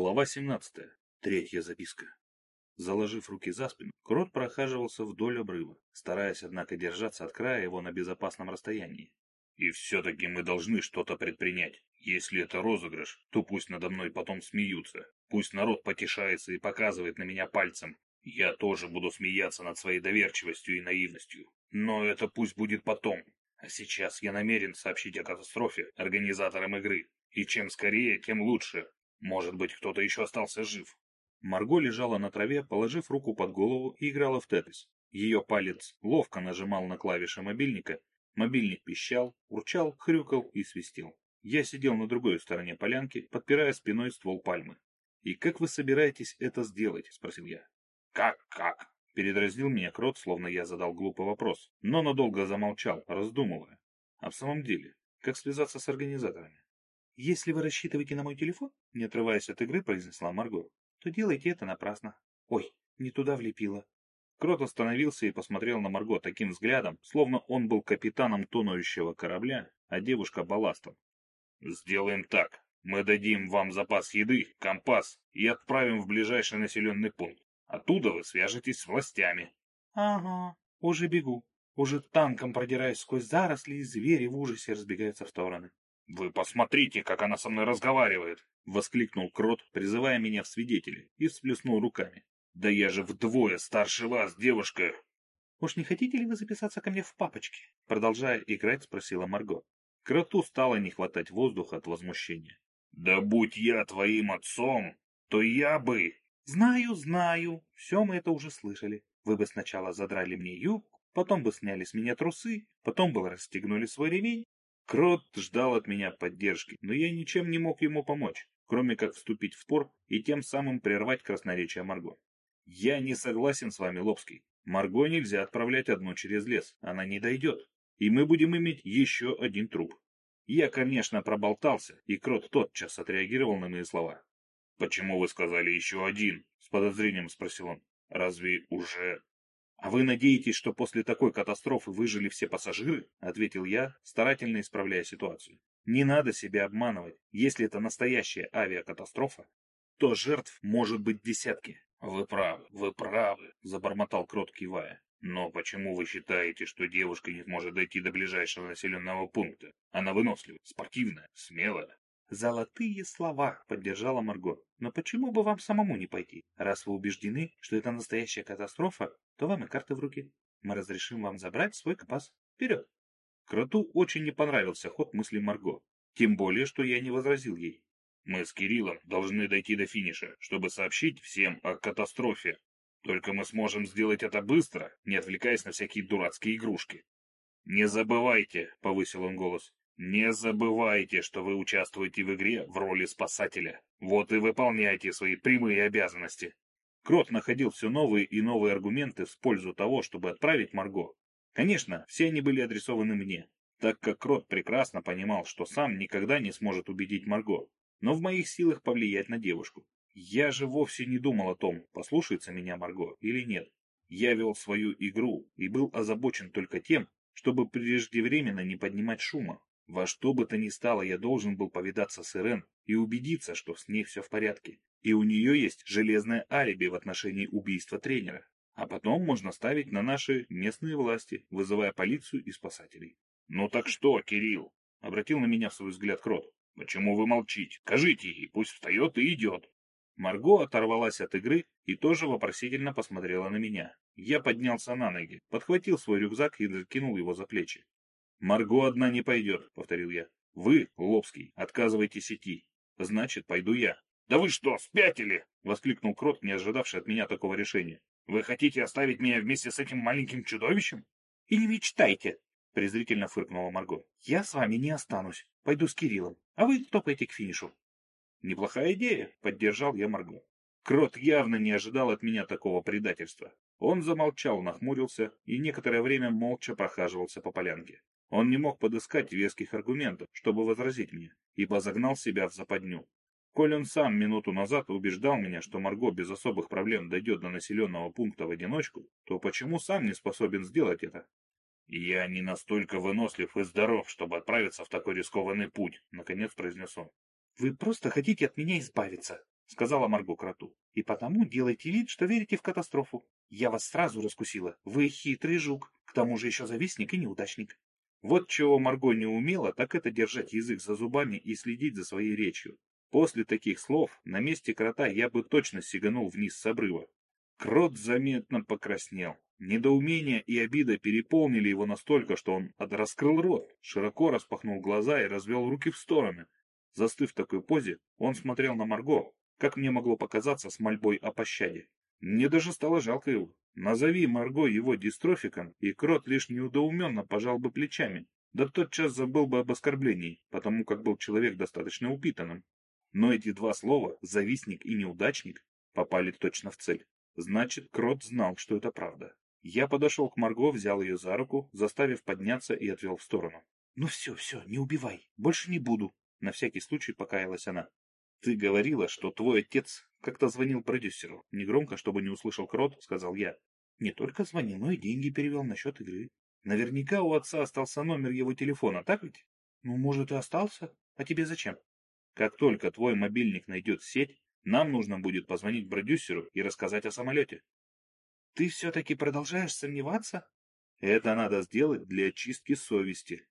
Глава 17. Третья записка. Заложив руки за спину, Крот прохаживался вдоль обрыва, стараясь, однако, держаться от края его на безопасном расстоянии. «И все-таки мы должны что-то предпринять. Если это розыгрыш, то пусть надо мной потом смеются. Пусть народ потешается и показывает на меня пальцем. Я тоже буду смеяться над своей доверчивостью и наивностью. Но это пусть будет потом. А сейчас я намерен сообщить о катастрофе организаторам игры. И чем скорее, тем лучше. Может быть, кто-то еще остался жив. Марго лежала на траве, положив руку под голову и играла в тетрис. Ее палец ловко нажимал на клавиши мобильника, мобильник пищал, урчал, хрюкал и свистел. Я сидел на другой стороне полянки, подпирая спиной ствол пальмы. «И как вы собираетесь это сделать?» — спросил я. «Как-как?» — передразнил меня Крот, словно я задал глупый вопрос, но надолго замолчал, раздумывая. «А в самом деле, как связаться с организаторами?» «Если вы рассчитываете на мой телефон», — не отрываясь от игры, произнесла Марго, то делайте это напрасно. Ой, не туда влепила. Крот остановился и посмотрел на Марго таким взглядом, словно он был капитаном тонущего корабля, а девушка балластом. «Сделаем так. Мы дадим вам запас еды, компас и отправим в ближайший населенный пункт. Оттуда вы свяжетесь с властями». «Ага, уже бегу. Уже танком продираюсь сквозь заросли, и звери в ужасе разбегаются в стороны. «Вы посмотрите, как она со мной разговаривает!» — воскликнул Крот, призывая меня в свидетели, и всплеснул руками. «Да я же вдвое старше вас, девушка!» «Уж не хотите ли вы записаться ко мне в папочке?» Продолжая играть, спросила Марго. Кроту стало не хватать воздуха от возмущения. «Да будь я твоим отцом, то я бы...» «Знаю, знаю, все мы это уже слышали. Вы бы сначала задрали мне юбку, потом бы сняли с меня трусы, потом бы расстегнули свой ремень, Крот ждал от меня поддержки, но я ничем не мог ему помочь, кроме как вступить в спор и тем самым прервать красноречие Марго. Я не согласен с вами, Лобский. Марго нельзя отправлять одну через лес, она не дойдет, и мы будем иметь еще один труп. Я, конечно, проболтался, и Крот тотчас отреагировал на мои слова. «Почему вы сказали еще один?» — с подозрением спросил он. «Разве уже «А вы надеетесь, что после такой катастрофы выжили все пассажиры?» — ответил я, старательно исправляя ситуацию. «Не надо себя обманывать. Если это настоящая авиакатастрофа, то жертв может быть десятки». «Вы правы, вы правы», — забормотал Крот, кивая. «Но почему вы считаете, что девушка не сможет дойти до ближайшего населенного пункта? Она выносливая, спортивная, смелая». «Золотые слова», — поддержала Марго. «Но почему бы вам самому не пойти? Раз вы убеждены, что это настоящая катастрофа, то вам и карты в руки. Мы разрешим вам забрать свой компас. Вперед!» Кроту очень не понравился ход мысли Марго. Тем более, что я не возразил ей. «Мы с Кириллом должны дойти до финиша, чтобы сообщить всем о катастрофе. Только мы сможем сделать это быстро, не отвлекаясь на всякие дурацкие игрушки». «Не забывайте», — повысил он голос, не забывайте, что вы участвуете в игре в роли спасателя. Вот и выполняйте свои прямые обязанности. Крот находил все новые и новые аргументы в пользу того, чтобы отправить Марго. Конечно, все они были адресованы мне, так как Крот прекрасно понимал, что сам никогда не сможет убедить Марго, но в моих силах повлиять на девушку. Я же вовсе не думал о том, послушается меня Марго или нет. Я вел свою игру и был озабочен только тем, чтобы преждевременно не поднимать шума. Во что бы то ни стало, я должен был повидаться с Ирен и убедиться, что с ней все в порядке. И у нее есть железное алиби в отношении убийства тренера. А потом можно ставить на наши местные власти, вызывая полицию и спасателей. «Ну так что, Кирилл?» — обратил на меня в свой взгляд Крот. «Почему вы молчите? Скажите ей, пусть встает и идет». Марго оторвалась от игры и тоже вопросительно посмотрела на меня. Я поднялся на ноги, подхватил свой рюкзак и закинул его за плечи. «Марго одна не пойдет», — повторил я. «Вы, Лобский, отказываетесь идти. Значит, пойду я». «Да вы что, спятили?» — воскликнул Крот, не ожидавший от меня такого решения. «Вы хотите оставить меня вместе с этим маленьким чудовищем?» «И не мечтайте!» — презрительно фыркнула Марго. «Я с вами не останусь. Пойду с Кириллом, а вы топайте к финишу». «Неплохая идея», — поддержал я Марго. Крот явно не ожидал от меня такого предательства. Он замолчал, нахмурился и некоторое время молча прохаживался по полянке. Он не мог подыскать веских аргументов, чтобы возразить мне, ибо загнал себя в западню. Коль он сам минуту назад убеждал меня, что Марго без особых проблем дойдет до населенного пункта в одиночку, то почему сам не способен сделать это? «Я не настолько вынослив и здоров, чтобы отправиться в такой рискованный путь», — наконец произнес он. «Вы просто хотите от меня избавиться», сказала Марго кроту. И потому делайте вид, что верите в катастрофу. Я вас сразу раскусила. Вы хитрый жук, к тому же еще завистник и неудачник. Вот чего Марго не умела, так это держать язык за зубами и следить за своей речью. После таких слов на месте крота я бы точно сиганул вниз с обрыва. Крот заметно покраснел. Недоумение и обида переполнили его настолько, что он раскрыл рот, широко распахнул глаза и развел руки в стороны. Застыв в такой позе, он смотрел на Марго, как мне могло показаться, с мольбой о пощаде. Мне даже стало жалко его. Назови Марго его дистрофиком, и Крот лишь неудоуменно пожал бы плечами, да тотчас забыл бы об оскорблении, потому как был человек достаточно упитанным. Но эти два слова «завистник» и «неудачник» попали точно в цель. Значит, Крот знал, что это правда. Я подошел к Марго, взял ее за руку, заставив подняться и отвел в сторону. «Ну все, все, не убивай, больше не буду», — на всякий случай покаялась она. «Ты говорила, что твой отец как-то звонил продюсеру. Негромко, чтобы не услышал Крот, сказал я. Не только звонил, но и деньги перевел на счет игры. Наверняка у отца остался номер его телефона, так ведь? Ну, может, и остался. А тебе зачем? Как только твой мобильник найдет сеть, нам нужно будет позвонить продюсеру и рассказать о самолете. Ты все-таки продолжаешь сомневаться? Это надо сделать для очистки совести.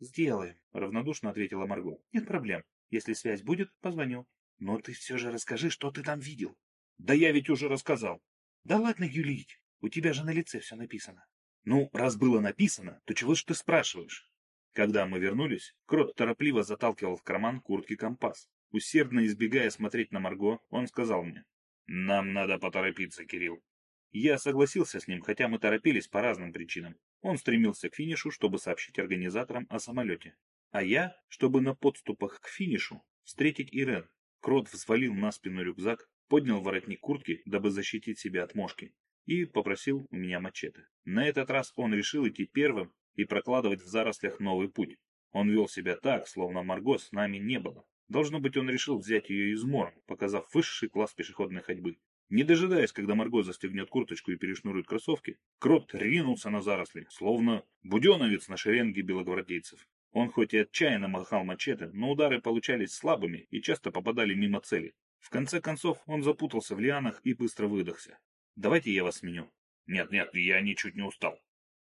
Сделаем, равнодушно ответила Марго. Нет проблем. Если связь будет, позвоню. Но ты все же расскажи, что ты там видел. Да я ведь уже рассказал. Да ладно юлить. У тебя же на лице все написано. Ну, раз было написано, то чего ж ты спрашиваешь? Когда мы вернулись, Крот торопливо заталкивал в карман куртки компас. Усердно избегая смотреть на Марго, он сказал мне. «Нам надо поторопиться, Кирилл». Я согласился с ним, хотя мы торопились по разным причинам. Он стремился к финишу, чтобы сообщить организаторам о самолете. А я, чтобы на подступах к финишу встретить Ирен. Крот взвалил на спину рюкзак, поднял воротник куртки, дабы защитить себя от мошки, и попросил у меня мачете. На этот раз он решил идти первым и прокладывать в зарослях новый путь. Он вел себя так, словно Марго с нами не было. Должно быть, он решил взять ее измором, показав высший класс пешеходной ходьбы. Не дожидаясь, когда Марго застегнет курточку и перешнурует кроссовки, Крот ринулся на заросли, словно буденовец на шеренге белогвардейцев. Он хоть и отчаянно махал мачете, но удары получались слабыми и часто попадали мимо цели. В конце концов он запутался в лианах и быстро выдохся. «Давайте я вас сменю». «Нет-нет, я ничуть не устал».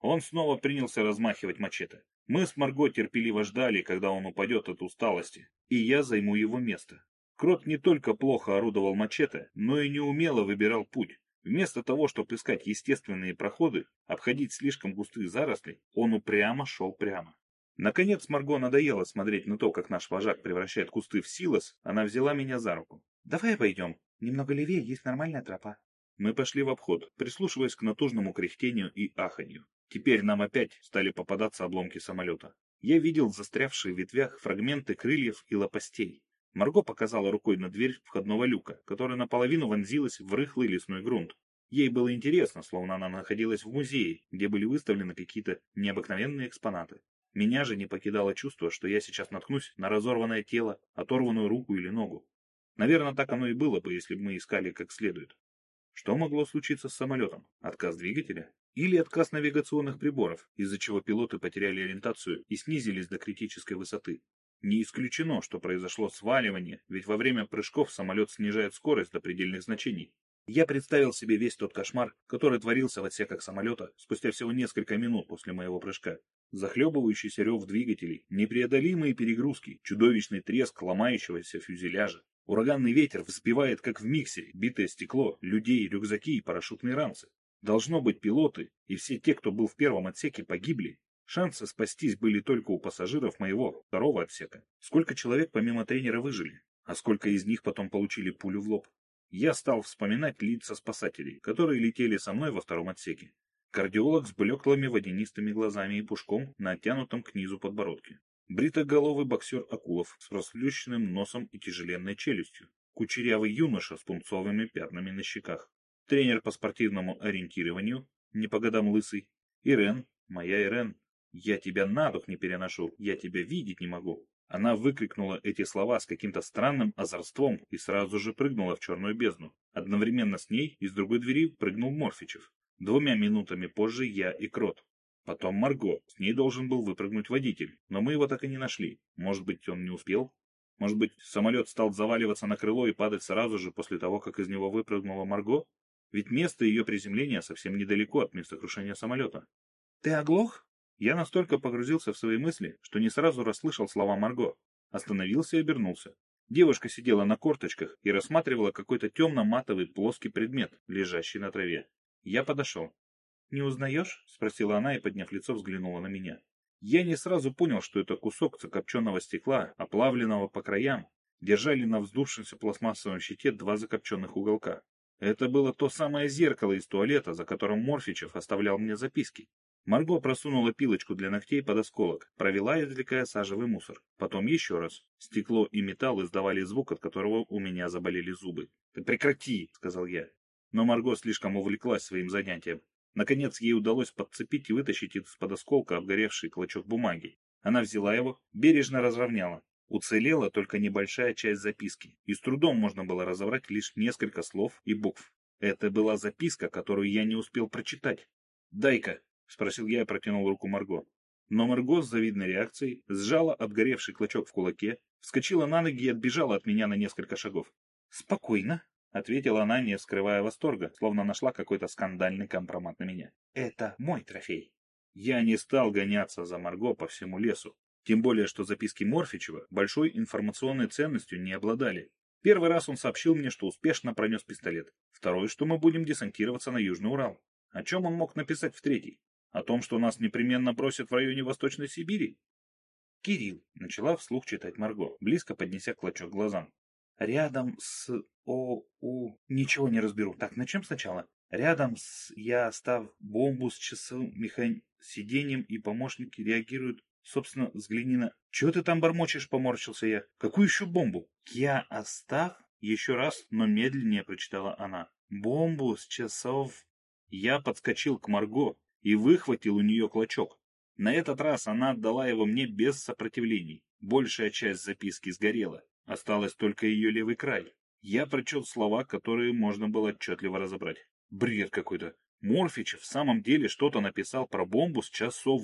Он снова принялся размахивать мачете. Мы с Марго терпеливо ждали, когда он упадет от усталости, и я займу его место. Крот не только плохо орудовал мачете, но и неумело выбирал путь. Вместо того, чтобы искать естественные проходы, обходить слишком густые заросли, он упрямо шел прямо. Наконец Марго надоело смотреть на то, как наш вожак превращает кусты в силос, она взяла меня за руку. «Давай пойдем. Немного левее есть нормальная тропа». Мы пошли в обход, прислушиваясь к натужному кряхтению и аханью. Теперь нам опять стали попадаться обломки самолета. Я видел застрявшие в ветвях фрагменты крыльев и лопастей. Марго показала рукой на дверь входного люка, которая наполовину вонзилась в рыхлый лесной грунт. Ей было интересно, словно она находилась в музее, где были выставлены какие-то необыкновенные экспонаты. Меня же не покидало чувство, что я сейчас наткнусь на разорванное тело, оторванную руку или ногу. Наверное, так оно и было бы, если бы мы искали как следует. Что могло случиться с самолетом? Отказ двигателя? Или отказ навигационных приборов, из-за чего пилоты потеряли ориентацию и снизились до критической высоты? Не исключено, что произошло сваливание, ведь во время прыжков самолет снижает скорость до предельных значений. Я представил себе весь тот кошмар, который творился в отсеках самолета спустя всего несколько минут после моего прыжка. Захлебывающийся рев двигателей, непреодолимые перегрузки, чудовищный треск ломающегося фюзеляжа. Ураганный ветер взбивает, как в миксере, битое стекло, людей, рюкзаки и парашютные ранцы. Должно быть, пилоты и все те, кто был в первом отсеке, погибли. Шансы спастись были только у пассажиров моего второго отсека. Сколько человек помимо тренера выжили, а сколько из них потом получили пулю в лоб. Я стал вспоминать лица спасателей, которые летели со мной во втором отсеке. Кардиолог с блеклыми водянистыми глазами и пушком на оттянутом к низу подбородке. Бритоголовый боксер Акулов с расплющенным носом и тяжеленной челюстью. Кучерявый юноша с пунцовыми пятнами на щеках. Тренер по спортивному ориентированию, не по годам лысый. Ирен, моя Ирен. Я тебя на дух не переношу, я тебя видеть не могу. Она выкрикнула эти слова с каким-то странным озорством и сразу же прыгнула в черную бездну. Одновременно с ней из другой двери прыгнул Морфичев. Двумя минутами позже я и Крот. Потом Марго. С ней должен был выпрыгнуть водитель, но мы его так и не нашли. Может быть, он не успел? Может быть, самолет стал заваливаться на крыло и падать сразу же после того, как из него выпрыгнула Марго? Ведь место ее приземления совсем недалеко от места крушения самолета. «Ты оглох?» Я настолько погрузился в свои мысли, что не сразу расслышал слова Марго. Остановился и обернулся. Девушка сидела на корточках и рассматривала какой-то темно-матовый плоский предмет, лежащий на траве. Я подошел. «Не узнаешь?» — спросила она и, подняв лицо, взглянула на меня. Я не сразу понял, что это кусок закопченного стекла, оплавленного по краям, держали на вздувшемся пластмассовом щите два закопченных уголка. Это было то самое зеркало из туалета, за которым Морфичев оставлял мне записки. Марго просунула пилочку для ногтей под осколок, провела, извлекая сажевый мусор. Потом еще раз. Стекло и металл издавали звук, от которого у меня заболели зубы. «Ты прекрати!» — сказал я. Но Марго слишком увлеклась своим занятием. Наконец ей удалось подцепить и вытащить из-под осколка обгоревший клочок бумаги. Она взяла его, бережно разровняла. Уцелела только небольшая часть записки, и с трудом можно было разобрать лишь несколько слов и букв. Это была записка, которую я не успел прочитать. «Дай-ка», — спросил я и протянул руку Марго. Но Марго с завидной реакцией сжала обгоревший клочок в кулаке, вскочила на ноги и отбежала от меня на несколько шагов. «Спокойно», — ответила она, не скрывая восторга, словно нашла какой-то скандальный компромат на меня. «Это мой трофей». Я не стал гоняться за Марго по всему лесу, тем более, что записки Морфичева большой информационной ценностью не обладали. Первый раз он сообщил мне, что успешно пронес пистолет. Второй, что мы будем десантироваться на Южный Урал. О чем он мог написать в третий? О том, что нас непременно бросят в районе Восточной Сибири? «Кирилл», — начала вслух читать Марго, близко поднеся клочок глазам. «Рядом с... О... У... Ничего не разберу. Так, начнем сначала. Рядом с... Я, став бомбу с часовым механ... сиденьем, и помощники реагируют Собственно, взгляни на... Чего ты там бормочешь, поморщился я. Какую еще бомбу? Я остав... Еще раз, но медленнее прочитала она. Бомбу с часов... Я подскочил к Марго и выхватил у нее клочок. На этот раз она отдала его мне без сопротивлений. Большая часть записки сгорела. Осталось только ее левый край. Я прочел слова, которые можно было отчетливо разобрать. Бред какой-то. Морфич в самом деле что-то написал про бомбу с часов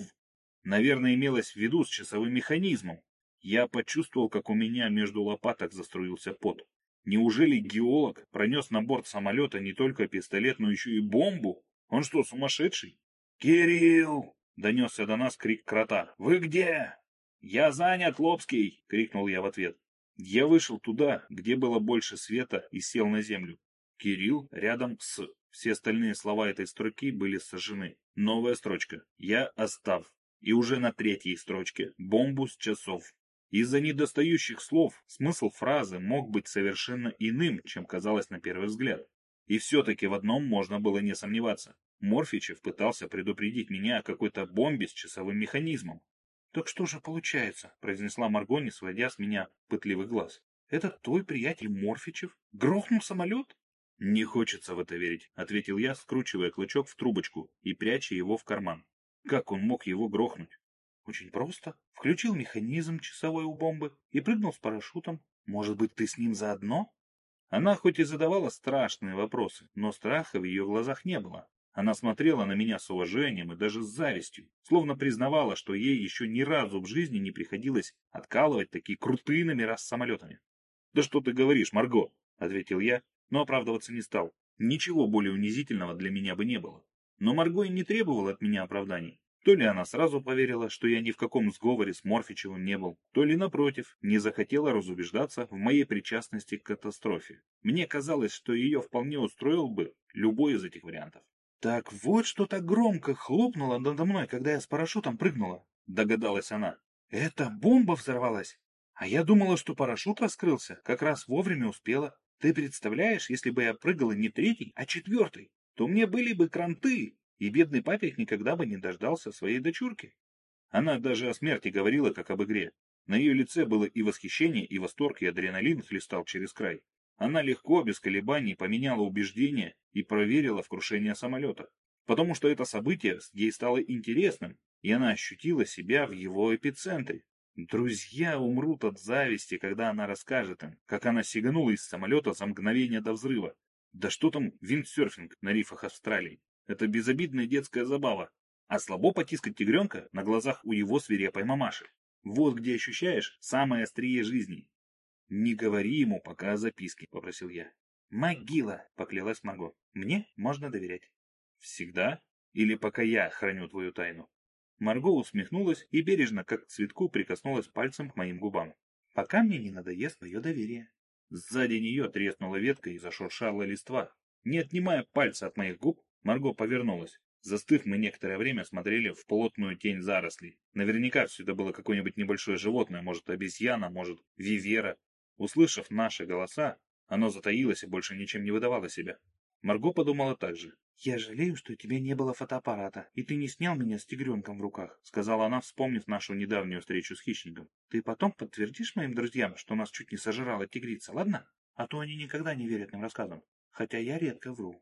Наверное, имелось в виду с часовым механизмом. Я почувствовал, как у меня между лопаток заструился пот. Неужели геолог пронес на борт самолета не только пистолет, но еще и бомбу? Он что, сумасшедший? «Кирилл!» — донесся до нас крик крота. «Вы где?» «Я занят, Лобский!» — крикнул я в ответ. Я вышел туда, где было больше света, и сел на землю. Кирилл рядом с... Все остальные слова этой строки были сожжены. Новая строчка. Я остав и уже на третьей строчке «бомбу с часов». Из-за недостающих слов смысл фразы мог быть совершенно иным, чем казалось на первый взгляд. И все-таки в одном можно было не сомневаться. Морфичев пытался предупредить меня о какой-то бомбе с часовым механизмом. «Так что же получается?» — произнесла Марго, не сводя с меня пытливый глаз. «Это твой приятель Морфичев? Грохнул самолет?» «Не хочется в это верить», — ответил я, скручивая клычок в трубочку и пряча его в карман. Как он мог его грохнуть? Очень просто. Включил механизм часовой у бомбы и прыгнул с парашютом. Может быть, ты с ним заодно? Она хоть и задавала страшные вопросы, но страха в ее глазах не было. Она смотрела на меня с уважением и даже с завистью, словно признавала, что ей еще ни разу в жизни не приходилось откалывать такие крутые номера с самолетами. «Да что ты говоришь, Марго?» — ответил я, но оправдываться не стал. Ничего более унизительного для меня бы не было. Но Марго и не требовала от меня оправданий. То ли она сразу поверила, что я ни в каком сговоре с Морфичевым не был, то ли, напротив, не захотела разубеждаться в моей причастности к катастрофе. Мне казалось, что ее вполне устроил бы любой из этих вариантов. «Так вот что так громко хлопнуло надо мной, когда я с парашютом прыгнула», — догадалась она. «Это бомба взорвалась. А я думала, что парашют раскрылся, как раз вовремя успела. Ты представляешь, если бы я прыгала не третий, а четвертый? то мне были бы кранты, и бедный папик никогда бы не дождался своей дочурки. Она даже о смерти говорила, как об игре. На ее лице было и восхищение, и восторг, и адреналин хлестал через край. Она легко, без колебаний, поменяла убеждения и проверила в крушение самолета. Потому что это событие ей стало интересным, и она ощутила себя в его эпицентре. Друзья умрут от зависти, когда она расскажет им, как она сиганула из самолета за мгновение до взрыва, да что там виндсерфинг на рифах Австралии? Это безобидная детская забава. А слабо потискать тигренка на глазах у его свирепой мамаши. Вот где ощущаешь самое острие жизни. «Не говори ему пока о записке», — попросил я. «Могила», — поклялась Марго. «Мне можно доверять». «Всегда? Или пока я храню твою тайну?» Марго усмехнулась и бережно, как к цветку, прикоснулась пальцем к моим губам. «Пока мне не надоест твое доверие». Сзади нее треснула ветка и зашуршала листва. Не отнимая пальца от моих губ, Марго повернулась. Застыв, мы некоторое время смотрели в плотную тень зарослей. Наверняка все это было какое-нибудь небольшое животное, может обезьяна, может вивера. Услышав наши голоса, оно затаилось и больше ничем не выдавало себя. Марго подумала так же. «Я жалею, что у тебя не было фотоаппарата, и ты не снял меня с тигренком в руках», сказала она, вспомнив нашу недавнюю встречу с хищником. «Ты потом подтвердишь моим друзьям, что нас чуть не сожрала тигрица, ладно? А то они никогда не верят нам рассказам, хотя я редко вру».